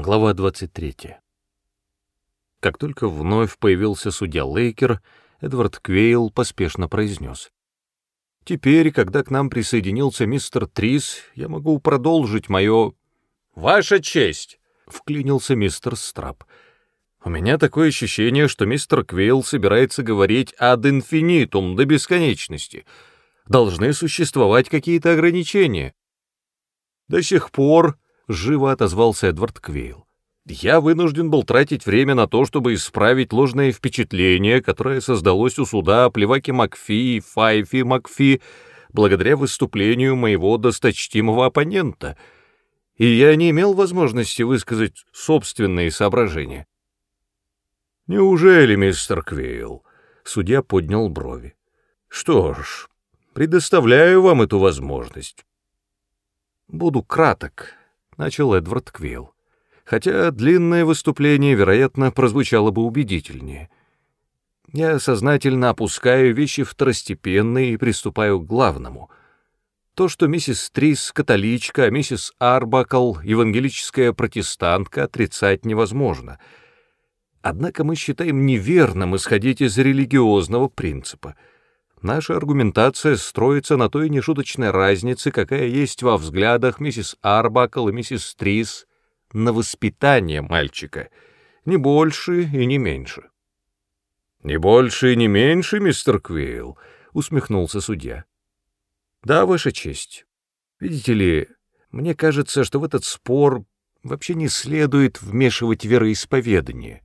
Глава 23. Как только вновь появился судья Лейкер, Эдвард Квейл поспешно произнес. «Теперь, когда к нам присоединился мистер Трис, я могу продолжить мое...» «Ваша честь!» — вклинился мистер Страп. «У меня такое ощущение, что мистер Квейл собирается говорить ad infinitum до бесконечности. Должны существовать какие-то ограничения». «До сих пор...» — живо отозвался Эдвард Квейл. «Я вынужден был тратить время на то, чтобы исправить ложное впечатление, которое создалось у суда о плеваке Макфи и Файфи Макфи благодаря выступлению моего досточтимого оппонента, и я не имел возможности высказать собственные соображения». «Неужели, мистер Квейл?» — судья поднял брови. «Что ж, предоставляю вам эту возможность». «Буду краток», начал Эдвард Квилл. Хотя длинное выступление, вероятно, прозвучало бы убедительнее. Я сознательно опускаю вещи второстепенные и приступаю к главному. То, что миссис Трис — католичка, а миссис Арбакл — евангелическая протестантка, отрицать невозможно. Однако мы считаем неверным исходить из религиозного принципа — Наша аргументация строится на той нешуточной разнице, какая есть во взглядах миссис Арбакл и миссис Трис на воспитание мальчика, не больше и не меньше. «Не больше и не меньше, мистер Квилл», — усмехнулся судья. «Да, Ваша честь. Видите ли, мне кажется, что в этот спор вообще не следует вмешивать вероисповедание.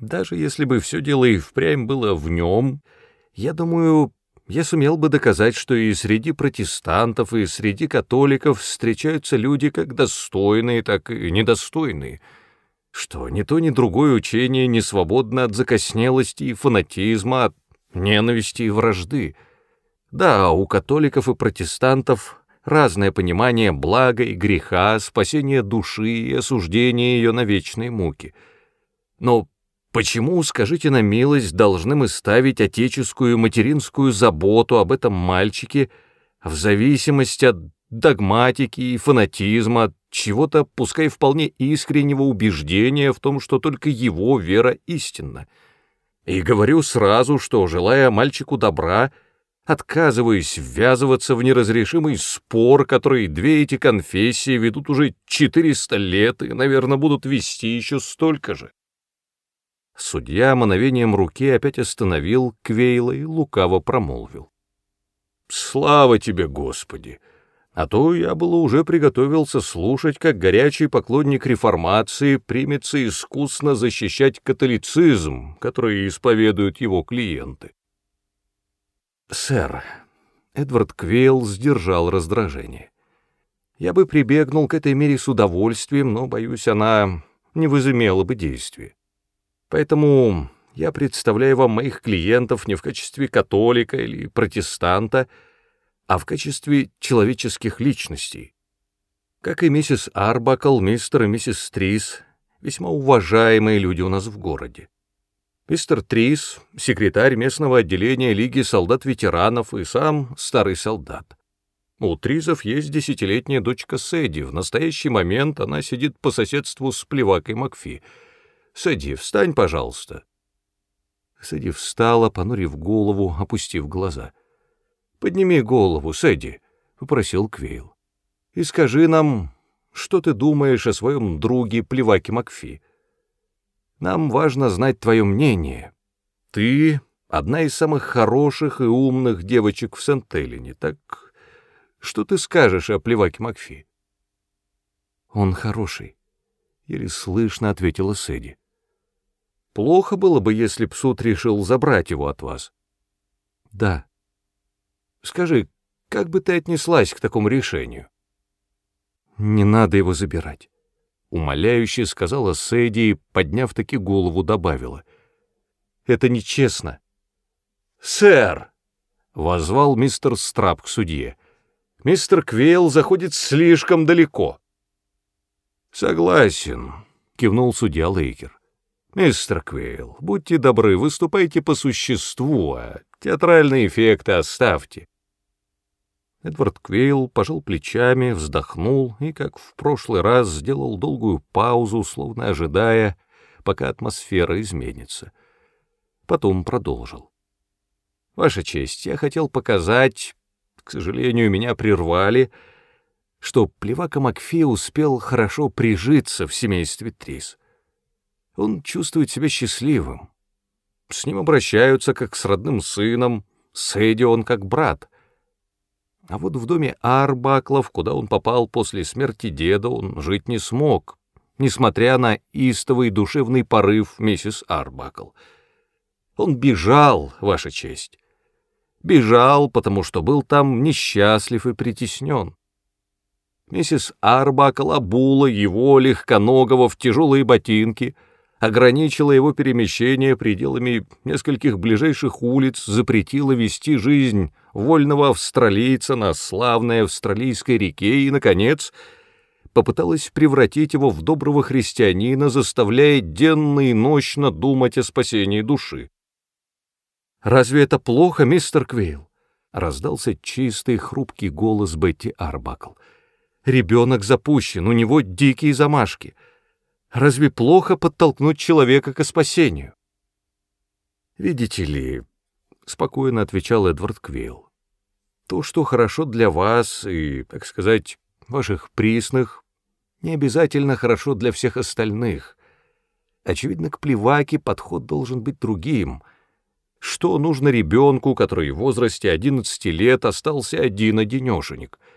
Даже если бы все дело и впрямь было в нем, — я думаю, я сумел бы доказать, что и среди протестантов, и среди католиков встречаются люди как достойные, так и недостойные, что ни то, ни другое учение не свободно от закоснелости и фанатизма, от ненависти и вражды. Да, у католиков и протестантов разное понимание блага и греха, спасения души и осуждения ее на вечные муки. Но Почему, скажите на милость, должны мы ставить отеческую материнскую заботу об этом мальчике в зависимости от догматики и фанатизма, от чего-то, пускай вполне искреннего убеждения в том, что только его вера истинна? И говорю сразу, что, желая мальчику добра, отказываюсь ввязываться в неразрешимый спор, который две эти конфессии ведут уже 400 лет и, наверное, будут вести еще столько же. Судья мановением руки опять остановил Квейла и лукаво промолвил. «Слава тебе, Господи! А то я было уже приготовился слушать, как горячий поклонник реформации примется искусно защищать католицизм, который исповедуют его клиенты». «Сэр», — Эдвард Квейл сдержал раздражение, — «я бы прибегнул к этой мере с удовольствием, но, боюсь, она не возымела бы действия. Поэтому я представляю вам моих клиентов не в качестве католика или протестанта, а в качестве человеческих личностей. Как и миссис Арбакл, мистер и миссис Трис, весьма уважаемые люди у нас в городе. Мистер Трис — секретарь местного отделения Лиги солдат-ветеранов и сам старый солдат. У Тризов есть десятилетняя дочка Сэдди, в настоящий момент она сидит по соседству с плевакой Макфи — Сэдди, встань, пожалуйста. Сэдди встала, понурив голову, опустив глаза. «Подними голову, Сэдди», — попросил Квейл. «И скажи нам, что ты думаешь о своем друге Плеваке Макфи. Нам важно знать твое мнение. Ты — одна из самых хороших и умных девочек в Сент-Эллине, так что ты скажешь о Плеваке Макфи?» «Он хороший», — еле слышно ответила Сэдди. Плохо было бы, если б суд решил забрать его от вас. Да. Скажи, как бы ты отнеслась к такому решению? Не надо его забирать. Умоляюще сказала Сэдди и, подняв таки голову, добавила. Это нечестно. Сэр! Возвал мистер Страп к судье. Мистер Квейл заходит слишком далеко. Согласен, кивнул судья Лейкер. «Мистер Квейл, будьте добры, выступайте по существу, а театральные эффекты оставьте». Эдвард Квейл пожал плечами, вздохнул и, как в прошлый раз, сделал долгую паузу, словно ожидая, пока атмосфера изменится. Потом продолжил. «Ваша честь, я хотел показать, к сожалению, меня прервали, что Плевака Макфи успел хорошо прижиться в семействе Трис. Он чувствует себя счастливым. С ним обращаются как с родным сыном, с Эдди он как брат — а вот в доме Арбаклов, куда он попал после смерти деда, он жить не смог, несмотря на истовый душевный порыв миссис Арбакл. Он бежал, Ваша честь. Бежал, потому что был там несчастлив и притеснен. Миссис Арбакл обула его легконогого в тяжелые ботинки — ограничила его перемещение пределами нескольких ближайших улиц, запретила вести жизнь вольного австралийца на славной австралийской реке и, наконец, попыталась превратить его в доброго христианина, заставляя денно и ночно думать о спасении души. «Разве это плохо, мистер Квейл?» — раздался чистый хрупкий голос Бетти Арбакл. «Ребенок запущен, у него дикие замашки». Разве плохо подтолкнуть человека к спасению? Видите ли, — спокойно отвечал Эдвард Квилл, — то, что хорошо для вас и, так сказать, ваших присных, не обязательно хорошо для всех остальных. Очевидно, к плеваке подход должен быть другим. Что нужно ребенку, который в возрасте 11 лет остался один-одинешенек —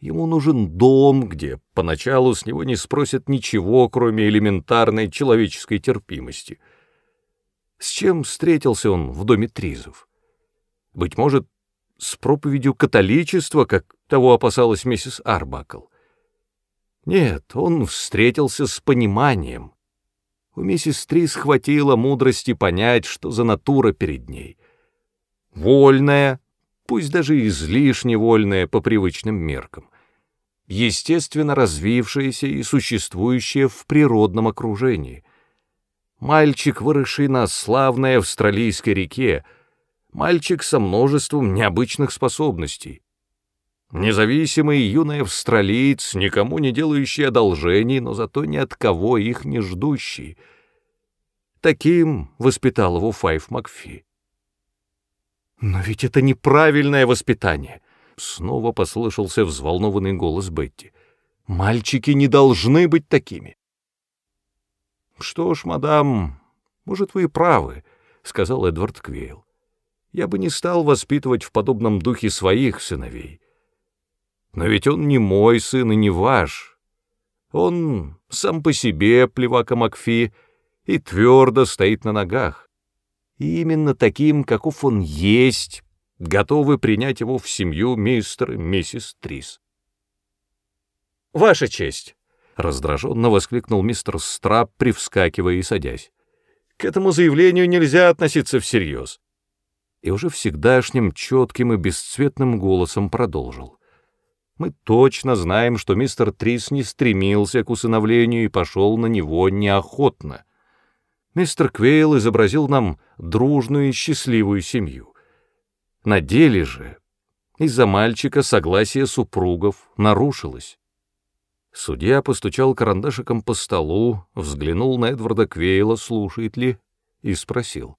Ему нужен дом, где поначалу с него не спросят ничего, кроме элементарной человеческой терпимости. С чем встретился он в доме Тризов? Быть может, с проповедью католичества, как того опасалась миссис Арбакл? Нет, он встретился с пониманием. У миссис Триз хватило мудрости понять, что за натура перед ней. Вольная, пусть даже излишне вольная по привычным меркам естественно развившееся и существующее в природном окружении. Мальчик, выросший на славной австралийской реке, мальчик со множеством необычных способностей. Независимый юный австралиец, никому не делающий одолжений, но зато ни от кого их не ждущий. Таким воспитал его Файф Макфи. Но ведь это неправильное воспитание — Снова послышался взволнованный голос Бетти. «Мальчики не должны быть такими!» «Что ж, мадам, может, вы и правы», — сказал Эдвард Квейл. «Я бы не стал воспитывать в подобном духе своих сыновей. Но ведь он не мой сын и не ваш. Он сам по себе, плевака Макфи, и твердо стоит на ногах. И именно таким, каков он есть, готовы принять его в семью мистер и миссис Трис. «Ваша честь!» — раздраженно воскликнул мистер Страб, привскакивая и садясь. «К этому заявлению нельзя относиться всерьез». И уже всегдашним четким и бесцветным голосом продолжил. «Мы точно знаем, что мистер Трис не стремился к усыновлению и пошел на него неохотно. Мистер Квейл изобразил нам дружную и счастливую семью. На деле же из-за мальчика согласие супругов нарушилось. Судья постучал карандашиком по столу, взглянул на Эдварда Квейла, слушает ли, и спросил.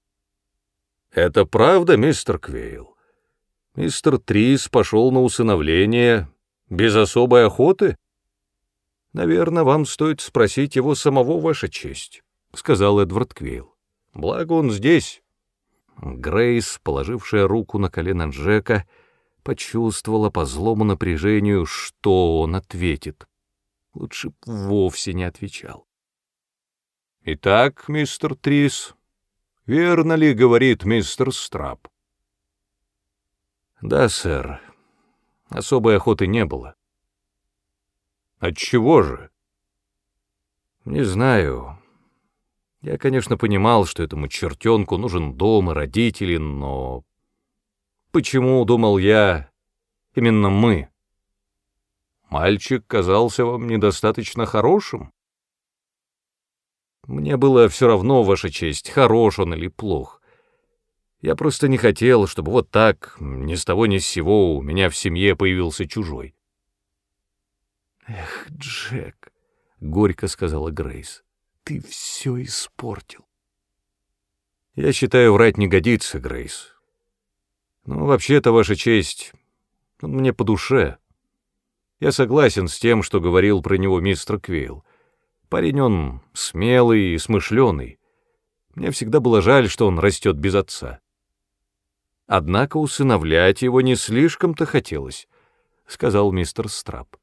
«Это правда, мистер Квейл? Мистер Трис пошел на усыновление без особой охоты?» «Наверное, вам стоит спросить его самого, Ваша честь», — сказал Эдвард Квейл. «Благо он здесь». Грейс, положившая руку на колено Джека, почувствовала по злому напряжению, что он ответит. Лучше б вовсе не отвечал. «Итак, мистер Трис, верно ли говорит мистер Страб?» «Да, сэр. Особой охоты не было». «Отчего же?» «Не знаю. Я, конечно, понимал, что этому чертенку нужен дом и родители, но... Почему, думал я, именно мы? Мальчик казался вам недостаточно хорошим? Мне было все равно, Ваша честь, хорош он или плох. Я просто не хотел, чтобы вот так, ни с того ни с сего, у меня в семье появился чужой. «Эх, Джек», — горько сказала Грейс, — «ты все испортил». «Я считаю, врать не годится, Грейс. Ну, вообще-то, Ваша честь, он мне по душе. Я согласен с тем, что говорил про него мистер Квейл. Парень он смелый и смышленый. Мне всегда было жаль, что он растет без отца. Однако усыновлять его не слишком-то хотелось, — сказал мистер Страп.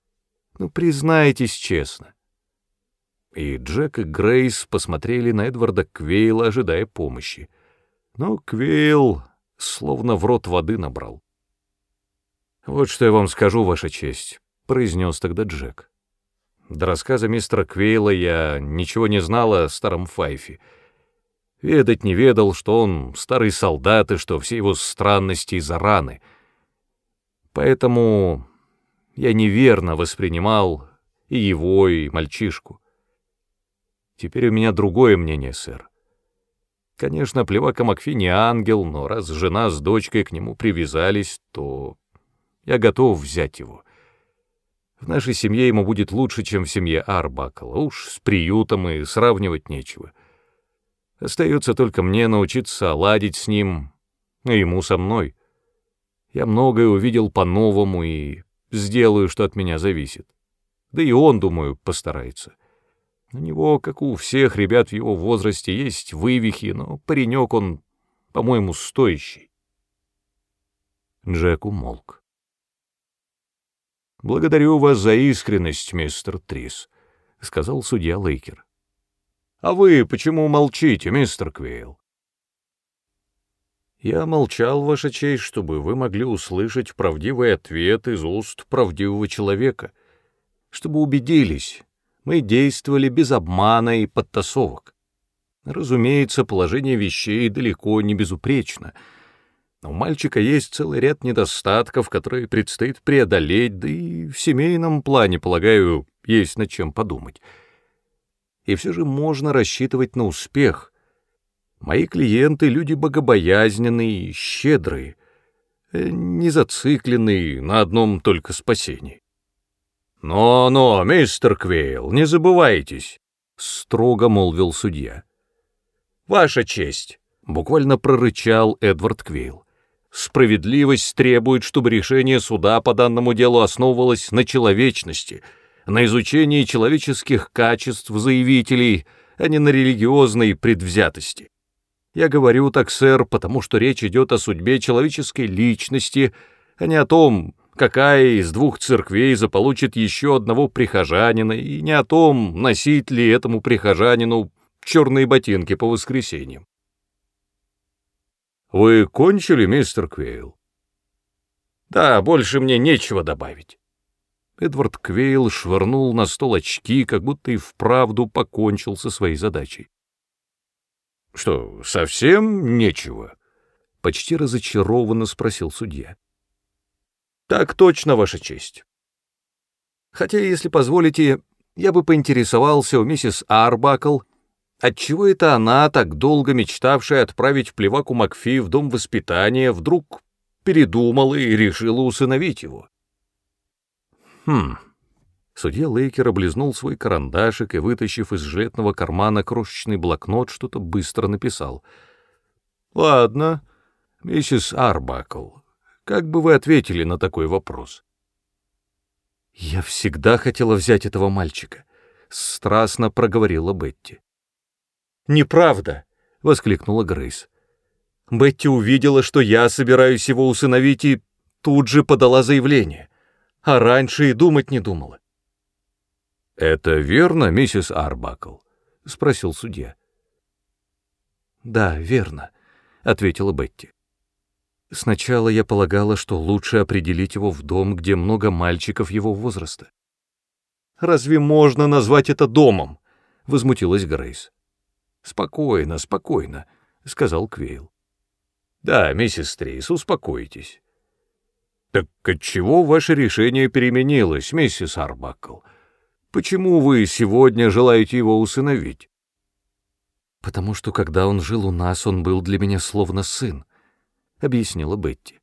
Ну, признайтесь честно. И Джек и Грейс посмотрели на Эдварда Квейла, ожидая помощи. Но Квейл словно в рот воды набрал. «Вот что я вам скажу, Ваша честь», — произнес тогда Джек. До рассказа мистера Квейла я ничего не знал о старом Файфе. Ведать не ведал, что он старый солдат и что все его странности из-за раны. Поэтому я неверно воспринимал и его, и мальчишку. Теперь у меня другое мнение, сэр. Конечно, Плевака Макфи не ангел, но раз жена с дочкой к нему привязались, то я готов взять его. В нашей семье ему будет лучше, чем в семье Арбакала. Уж с приютом и сравнивать нечего. Остается только мне научиться ладить с ним, а ему со мной. Я многое увидел по-новому и сделаю, что от меня зависит. Да и он, думаю, постарается. У него, как у всех ребят в его возрасте, есть вывихи, но паренек он, по-моему, стоящий. Джек умолк. «Благодарю вас за искренность, мистер Трис», — сказал судья Лейкер. «А вы почему молчите, мистер Квейл?» Я молчал, Ваша честь, чтобы вы могли услышать правдивый ответ из уст правдивого человека, чтобы убедились, мы действовали без обмана и подтасовок. Разумеется, положение вещей далеко не безупречно. Но у мальчика есть целый ряд недостатков, которые предстоит преодолеть, да и в семейном плане, полагаю, есть над чем подумать. И все же можно рассчитывать на успех — Мои клиенты — люди богобоязненные, щедрые, э, не зацикленные на одном только спасении. «Но-но, мистер Квейл, не забывайтесь», — строго молвил судья. «Ваша честь», — буквально прорычал Эдвард Квейл. «Справедливость требует, чтобы решение суда по данному делу основывалось на человечности, на изучении человеческих качеств заявителей, а не на религиозной предвзятости. Я говорю так, сэр, потому что речь идет о судьбе человеческой личности, а не о том, какая из двух церквей заполучит еще одного прихожанина, и не о том, носить ли этому прихожанину черные ботинки по воскресеньям. «Вы кончили, мистер Квейл?» «Да, больше мне нечего добавить». Эдвард Квейл швырнул на стол очки, как будто и вправду покончил со своей задачей. Что, совсем нечего? Почти разочарованно спросил судья. Так точно, Ваша честь. Хотя, если позволите, я бы поинтересовался у миссис Арбакл, отчего это она, так долго мечтавшая отправить плеваку Макфи в дом воспитания, вдруг передумала и решила усыновить его. Хм, Судья Лейкер облизнул свой карандашик и, вытащив из жилетного кармана крошечный блокнот, что-то быстро написал. «Ладно, миссис Арбакл, как бы вы ответили на такой вопрос?» «Я всегда хотела взять этого мальчика», — страстно проговорила Бетти. «Неправда!» — воскликнула Грейс. Бетти увидела, что я собираюсь его усыновить, и тут же подала заявление. А раньше и думать не думала. «Это верно, миссис Арбакл?» — спросил судья. «Да, верно», — ответила Бетти. «Сначала я полагала, что лучше определить его в дом, где много мальчиков его возраста». «Разве можно назвать это домом?» — возмутилась Грейс. «Спокойно, спокойно», — сказал Квейл. «Да, миссис Стрейс, успокойтесь». «Так отчего ваше решение переменилось, миссис Арбакл?» Почему вы сегодня желаете его усыновить? Потому что, когда он жил у нас, он был для меня словно сын, — объяснила Бетти.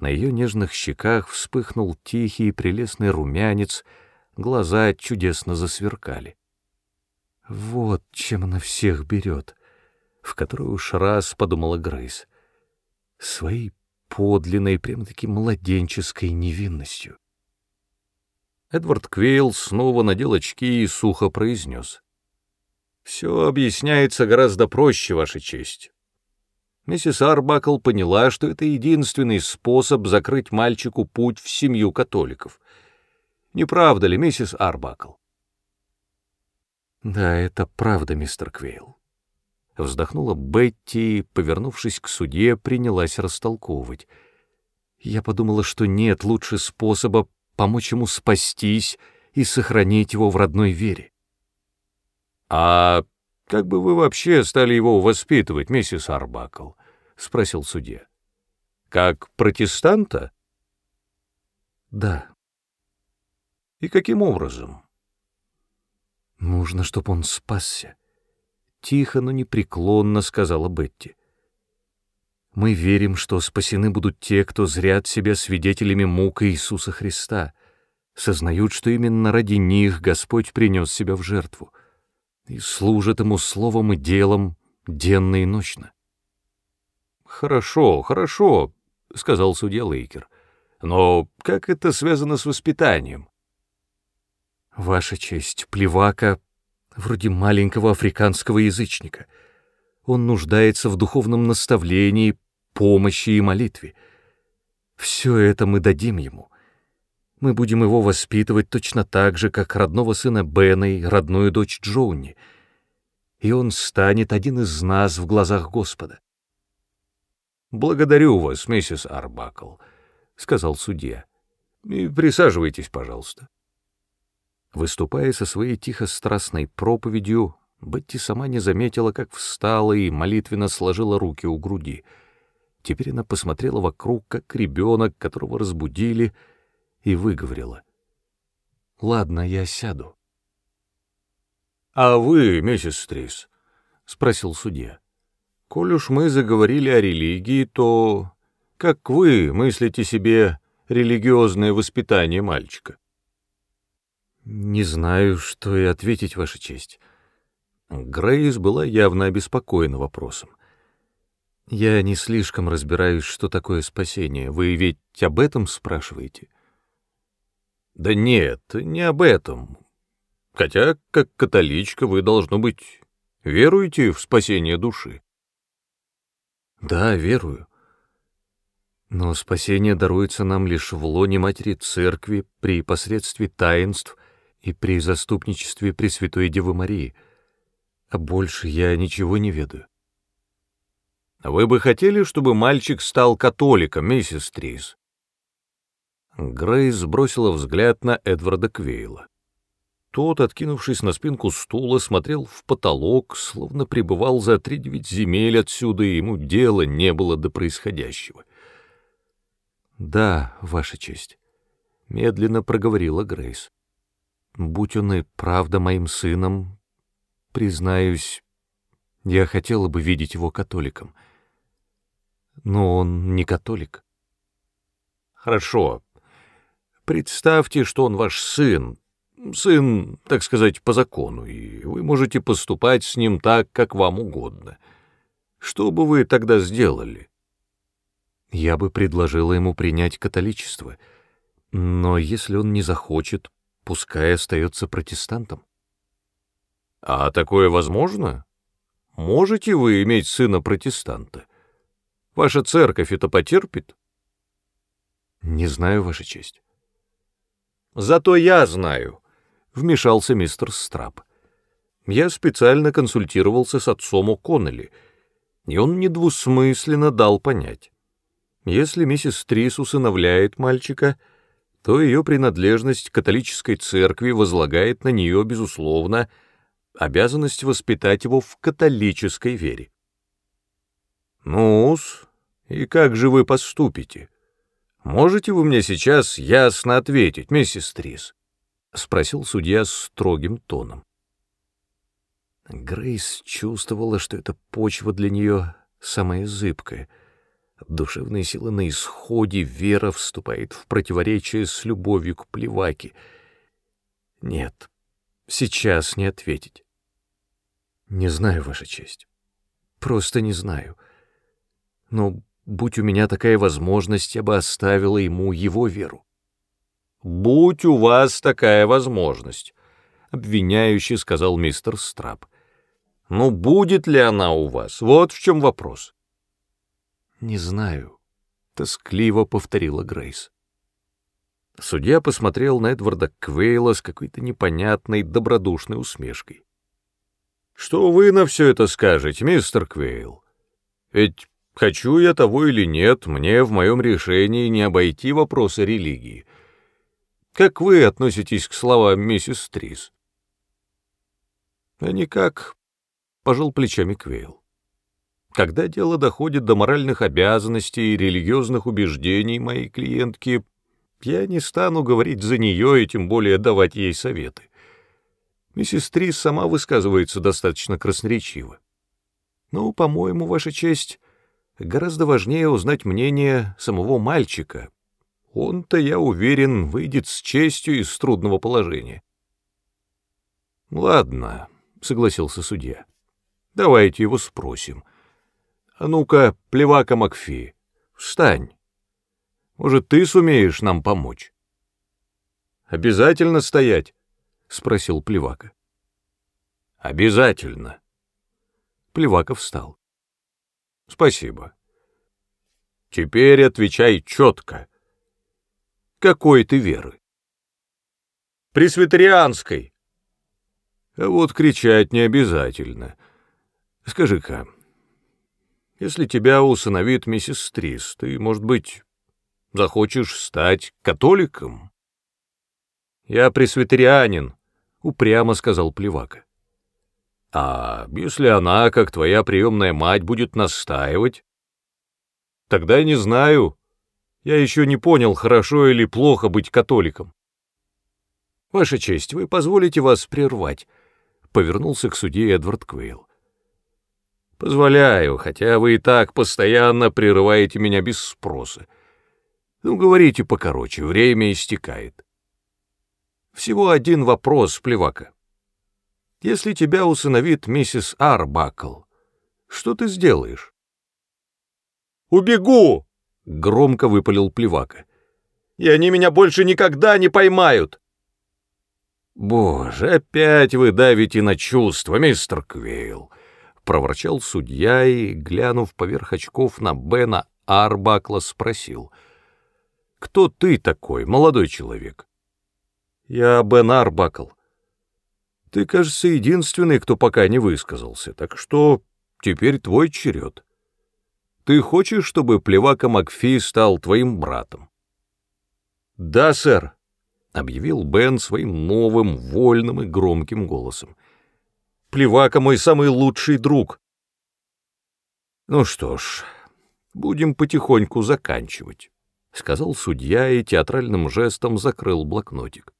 На ее нежных щеках вспыхнул тихий и прелестный румянец, глаза чудесно засверкали. Вот чем она всех берет, в которую уж раз подумала Грейс. Своей подлинной, прямо-таки младенческой невинностью. Эдвард Квейл снова надел очки и сухо произнес. «Все объясняется гораздо проще, Ваша честь. Миссис Арбакл поняла, что это единственный способ закрыть мальчику путь в семью католиков. Не правда ли, миссис Арбакл?» «Да, это правда, мистер Квейл». Вздохнула Бетти и, повернувшись к судье, принялась растолковывать. Я подумала, что нет лучше способа помочь ему спастись и сохранить его в родной вере. «А как бы вы вообще стали его воспитывать, миссис Арбакл?» — спросил судья. «Как протестанта?» «Да». «И каким образом?» «Нужно, чтобы он спасся», — тихо, но непреклонно сказала Бетти. Мы верим, что спасены будут те, кто зрят себя свидетелями мук Иисуса Христа, сознают, что именно ради них Господь принес себя в жертву и служат Ему словом и делом денно и ночно. «Хорошо, хорошо», — сказал судья Лейкер. «Но как это связано с воспитанием?» «Ваша честь, плевака вроде маленького африканского язычника. Он нуждается в духовном наставлении, помощи и молитве. Все это мы дадим ему. Мы будем его воспитывать точно так же, как родного сына Бена и родную дочь Джоуни. И он станет один из нас в глазах Господа. «Благодарю вас, миссис Арбакл», — сказал судья. «И присаживайтесь, пожалуйста». Выступая со своей тихо-страстной проповедью, Бетти сама не заметила, как встала и молитвенно сложила руки у груди — Теперь она посмотрела вокруг, как ребенок, которого разбудили, и выговорила. «Ладно, я сяду». «А вы, миссис Стрис?» — спросил судья. «Коль уж мы заговорили о религии, то как вы мыслите себе религиозное воспитание мальчика?» «Не знаю, что и ответить, Ваша честь». Грейс была явно обеспокоена вопросом. Я не слишком разбираюсь, что такое спасение. Вы ведь об этом спрашиваете? Да нет, не об этом. Хотя, как католичка, вы, должно быть, веруете в спасение души. Да, верую. Но спасение даруется нам лишь в лоне Матери Церкви при посредстве таинств и при заступничестве Пресвятой Девы Марии. А больше я ничего не ведаю. Вы бы хотели, чтобы мальчик стал католиком, миссис Трис?» Грейс бросила взгляд на Эдварда Квейла. Тот, откинувшись на спинку стула, смотрел в потолок, словно пребывал за три девять земель отсюда, и ему дела не было до происходящего. «Да, Ваша честь», — медленно проговорила Грейс. «Будь он и правда моим сыном, признаюсь, я хотела бы видеть его католиком» но он не католик. Хорошо. Представьте, что он ваш сын, сын, так сказать, по закону, и вы можете поступать с ним так, как вам угодно. Что бы вы тогда сделали? Я бы предложила ему принять католичество, но если он не захочет, пускай остается протестантом. А такое возможно? Можете вы иметь сына протестанта? Ваша церковь это потерпит? Не знаю, Ваша честь. Зато я знаю, — вмешался мистер Страб. Я специально консультировался с отцом О'Коннелли, и он недвусмысленно дал понять. Если миссис Трис усыновляет мальчика, то ее принадлежность к католической церкви возлагает на нее, безусловно, обязанность воспитать его в католической вере. Ну-с, и как же вы поступите? Можете вы мне сейчас ясно ответить, миссис Трис? Спросил судья строгим тоном. Грейс чувствовала, что эта почва для нее самая зыбкая. Душевная сила на исходе, вера вступает в противоречие с любовью к плеваке. Нет, сейчас не ответить. Не знаю, Ваша честь. Просто не знаю. Но будь у меня такая возможность, я бы оставила ему его веру. «Будь у вас такая возможность», — обвиняющий сказал мистер Страб. «Ну, будет ли она у вас? Вот в чем вопрос». «Не знаю», — тоскливо повторила Грейс. Судья посмотрел на Эдварда Квейла с какой-то непонятной, добродушной усмешкой. «Что вы на все это скажете, мистер Квейл? Ведь хочу я того или нет, мне в моем решении не обойти вопросы религии». Как вы относитесь к словам миссис Трис? Никак, — пожал плечами Квейл. Когда дело доходит до моральных обязанностей и религиозных убеждений моей клиентки, я не стану говорить за нее и тем более давать ей советы. Миссис Трис сама высказывается достаточно красноречиво. Но, по-моему, Ваша честь, гораздо важнее узнать мнение самого мальчика, он-то, я уверен, выйдет с честью из трудного положения. «Ладно», — согласился судья. «Давайте его спросим. А ну-ка, плевака Макфи, встань. Может, ты сумеешь нам помочь?» «Обязательно стоять?» — спросил плевака. «Обязательно». Плевака встал. «Спасибо. Теперь отвечай четко» какой ты веры? Пресвитерианской. А вот кричать не обязательно. Скажи-ка, если тебя усыновит миссис Стрис, ты, может быть, захочешь стать католиком? Я пресвитерианин, упрямо сказал Плевака. А если она, как твоя приемная мать, будет настаивать? Тогда не знаю, я еще не понял, хорошо или плохо быть католиком. Ваша честь, вы позволите вас прервать? Повернулся к судье Эдвард Квейл. Позволяю, хотя вы и так постоянно прерываете меня без спроса. Ну, говорите покороче, время истекает. Всего один вопрос, плевака. Если тебя усыновит миссис Арбакл, что ты сделаешь? «Убегу!» — громко выпалил Плевака. «И они меня больше никогда не поймают!» «Боже, опять вы давите на чувства, мистер Квейл!» — проворчал судья и, глянув поверх очков на Бена Арбакла, спросил. «Кто ты такой, молодой человек?» «Я Бен Арбакл. Ты, кажется, единственный, кто пока не высказался, так что теперь твой черед». Ты хочешь, чтобы Плевака Макфи стал твоим братом?» «Да, сэр», — объявил Бен своим новым, вольным и громким голосом. «Плевака мой самый лучший друг». «Ну что ж, будем потихоньку заканчивать», — сказал судья и театральным жестом закрыл блокнотик.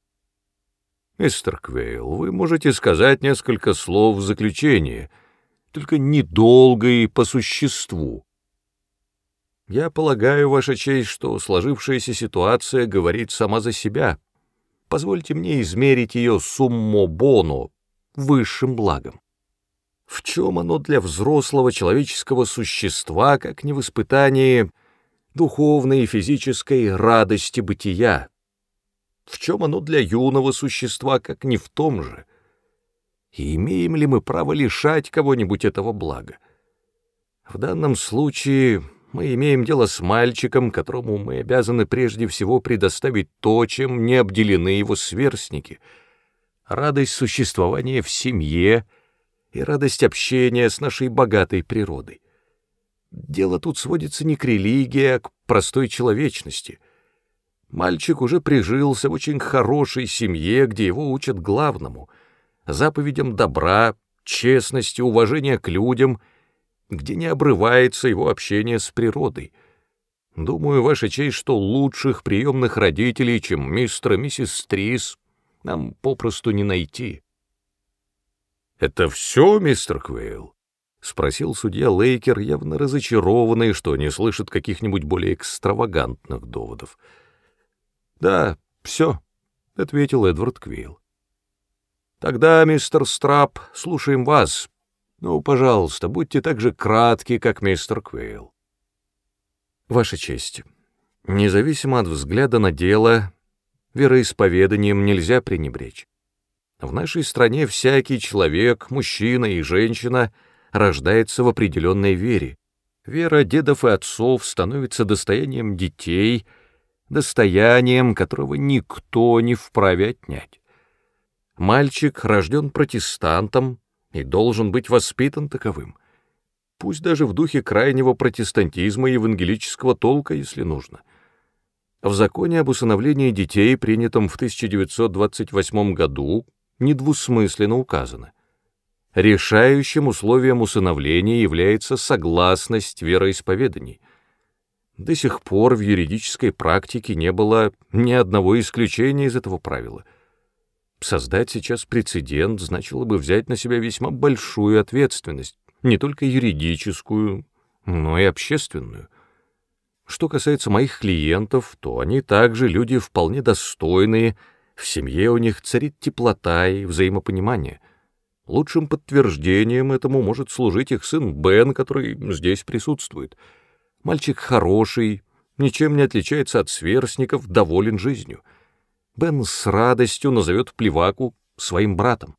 «Мистер Квейл, вы можете сказать несколько слов в заключение, только недолго и по существу». Я полагаю, Ваша честь, что сложившаяся ситуация говорит сама за себя. Позвольте мне измерить ее суммо боно, высшим благом. В чем оно для взрослого человеческого существа, как не в испытании духовной и физической радости бытия? В чем оно для юного существа, как не в том же? И имеем ли мы право лишать кого-нибудь этого блага? В данном случае мы имеем дело с мальчиком, которому мы обязаны прежде всего предоставить то, чем не обделены его сверстники. Радость существования в семье и радость общения с нашей богатой природой. Дело тут сводится не к религии, а к простой человечности. Мальчик уже прижился в очень хорошей семье, где его учат главному — заповедям добра, честности, уважения к людям — где не обрывается его общение с природой. Думаю, Ваша честь, что лучших приемных родителей, чем мистер и миссис Стрис, нам попросту не найти. — Это все, мистер Квейл? — спросил судья Лейкер, явно разочарованный, что не слышит каких-нибудь более экстравагантных доводов. «Да, все», — ответил Эдвард Квилл. «Тогда, мистер Страп, слушаем вас. Ну, пожалуйста, будьте так же кратки, как мистер Квилл». «Ваша честь, независимо от взгляда на дело, вероисповеданием нельзя пренебречь. В нашей стране всякий человек, мужчина и женщина — рождается в определенной вере. Вера дедов и отцов становится достоянием детей, достоянием, которого никто не вправе отнять. Мальчик рожден протестантом и должен быть воспитан таковым, пусть даже в духе крайнего протестантизма и евангелического толка, если нужно. В законе об усыновлении детей, принятом в 1928 году, недвусмысленно указано — Решающим условием усыновления является согласность вероисповеданий. До сих пор в юридической практике не было ни одного исключения из этого правила. Создать сейчас прецедент значило бы взять на себя весьма большую ответственность, не только юридическую, но и общественную. Что касается моих клиентов, то они также люди вполне достойные, в семье у них царит теплота и взаимопонимание — Лучшим подтверждением этому может служить их сын Бен, который здесь присутствует. Мальчик хороший, ничем не отличается от сверстников, доволен жизнью. Бен с радостью назовет Плеваку своим братом.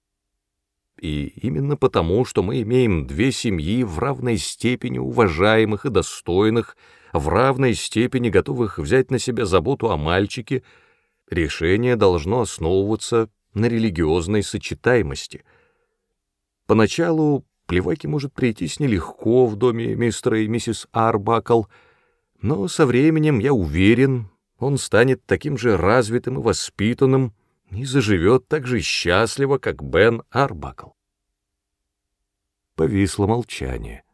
И именно потому, что мы имеем две семьи в равной степени уважаемых и достойных, в равной степени готовых взять на себя заботу о мальчике, решение должно основываться на религиозной сочетаемости — Поначалу Плеваки может прийтись нелегко в доме мистера и миссис Арбакл, но со временем, я уверен, он станет таким же развитым и воспитанным и заживет так же счастливо, как Бен Арбакл. Повисло молчание.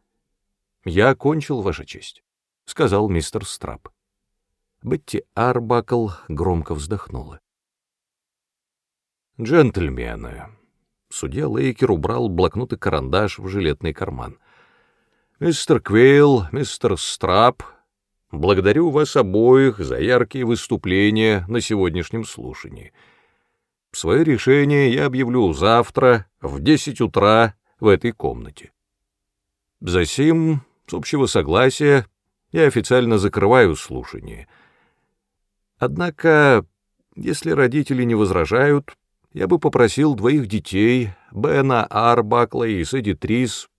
«Я окончил, Ваша честь», — сказал мистер Страп. Бетти Арбакл громко вздохнула. «Джентльмены», Судья Лейкер убрал блокнот и карандаш в жилетный карман. «Мистер Квейл, мистер Страп, благодарю вас обоих за яркие выступления на сегодняшнем слушании. Свое решение я объявлю завтра в десять утра в этой комнате. Засим, с общего согласия, я официально закрываю слушание. Однако, если родители не возражают, я бы попросил двоих детей, Бена Арбакла и Сэдди Трис,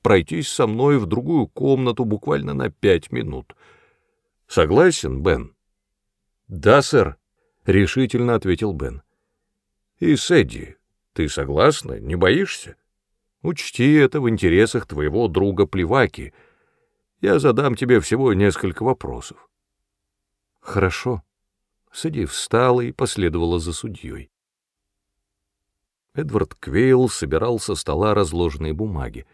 пройтись со мной в другую комнату буквально на пять минут. Согласен, Бен? — Да, сэр, — решительно ответил Бен. — И Сэдди, ты согласна, не боишься? Учти это в интересах твоего друга Плеваки. Я задам тебе всего несколько вопросов. — Хорошо. Сэдди встала и последовала за судьей. Эдвард Квейл собирал со стола разложенные бумаги,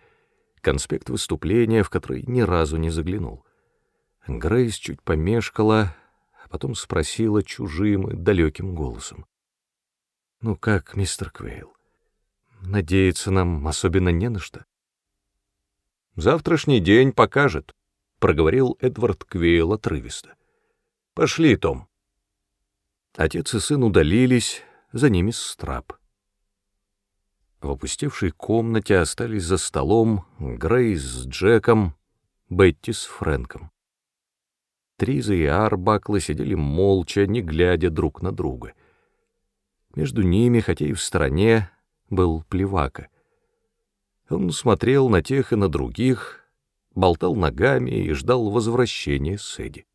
конспект выступления, в который ни разу не заглянул. Грейс чуть помешкала, а потом спросила чужим и далеким голосом. «Ну как, мистер Квейл, надеяться нам особенно не на что?» «Завтрашний день покажет», — проговорил Эдвард Квейл отрывисто. «Пошли, Том». Отец и сын удалились, за ними страп. В опустевшей комнате остались за столом Грейс с Джеком, Бетти с Фрэнком. Триза и Арбакла сидели молча, не глядя друг на друга. Между ними, хотя и в стороне, был Плевака. Он смотрел на тех и на других, болтал ногами и ждал возвращения Сэдди.